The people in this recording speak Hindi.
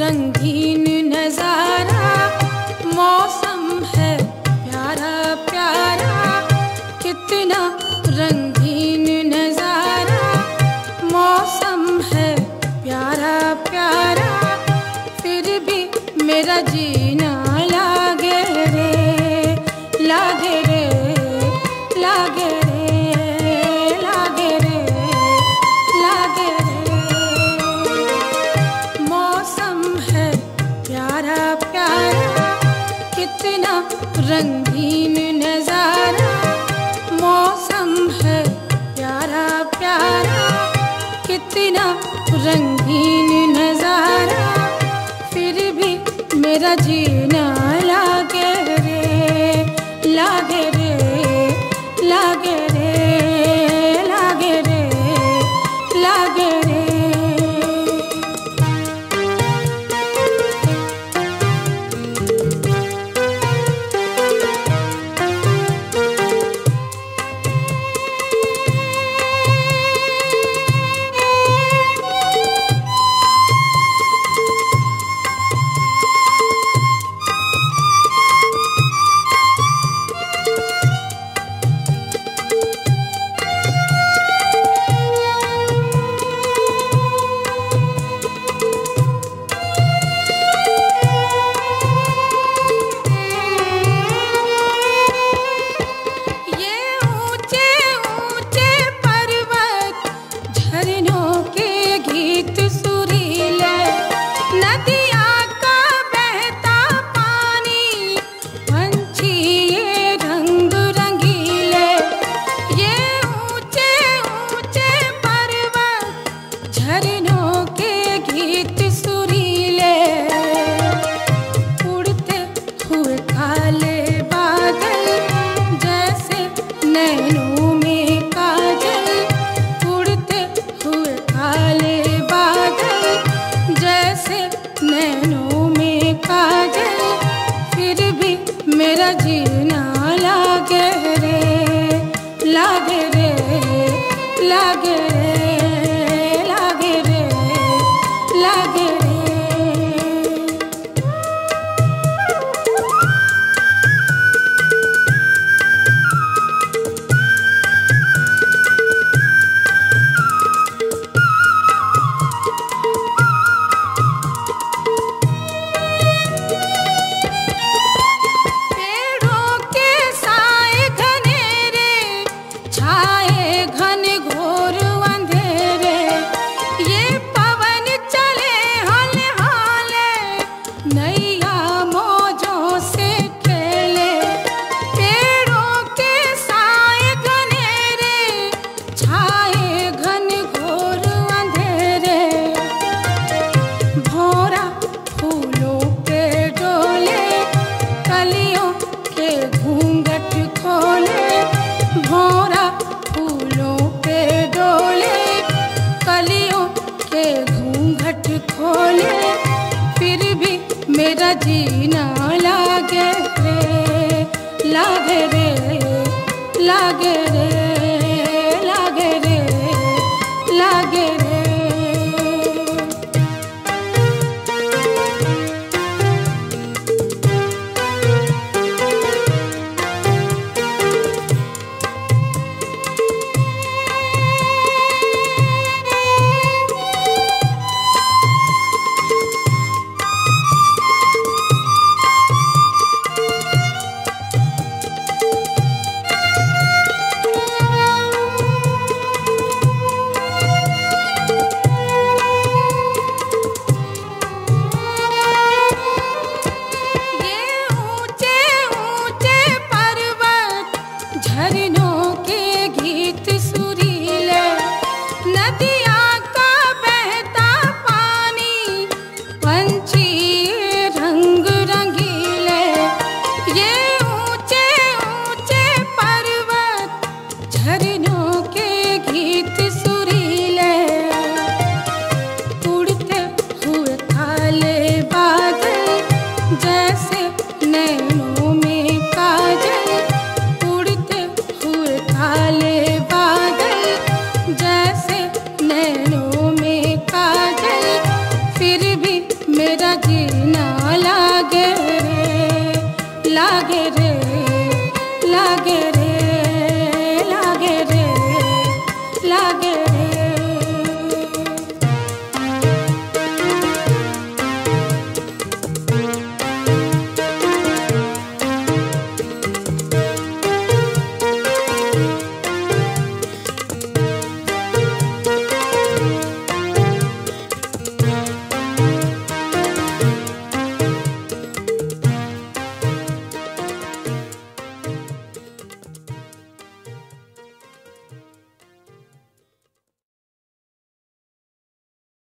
रंगीन नज़ारा। मौसम है प्यारा प्यारा। कितना रंगीन नज़ारा। मौसम है प्यारा प्यारा। फिर भी मेरा जी रंगीन नज़ारा, मौसम है प्यारा प्यारा। कितना रंगीन नज़ारा, फिर भी मेरा जीना लागे रे, लागे लागे रे लागे रे लागे रे। লাগে